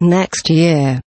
Next year.